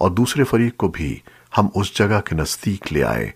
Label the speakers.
Speaker 1: और दूसरे फरीक को भी हम उस जगह के नज़दीक ले आए।